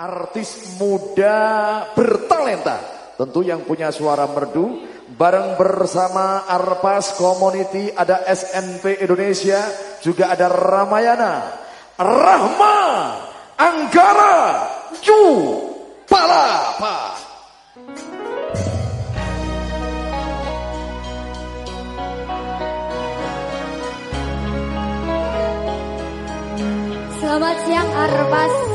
artis muda bertalenta. Tentu yang punya suara merdu bareng bersama Arpas Community ada SNP Indonesia, juga ada Ramayana, Rahma, Anggara, Ju, Palapa. Selamat siang Arpas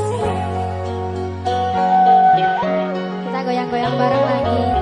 goyang-goyang bareng lagi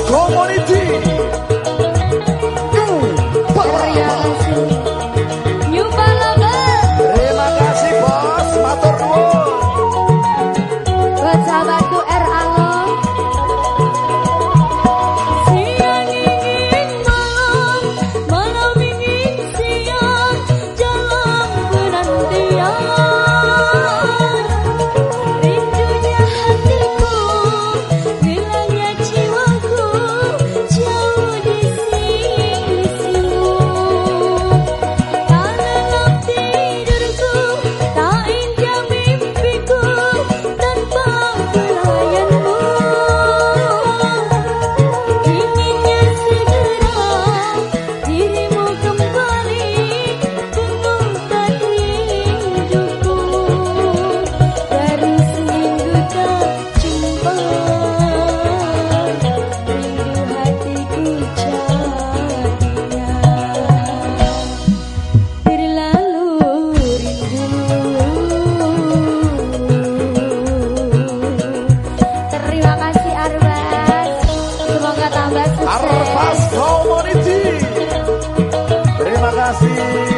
Community. así.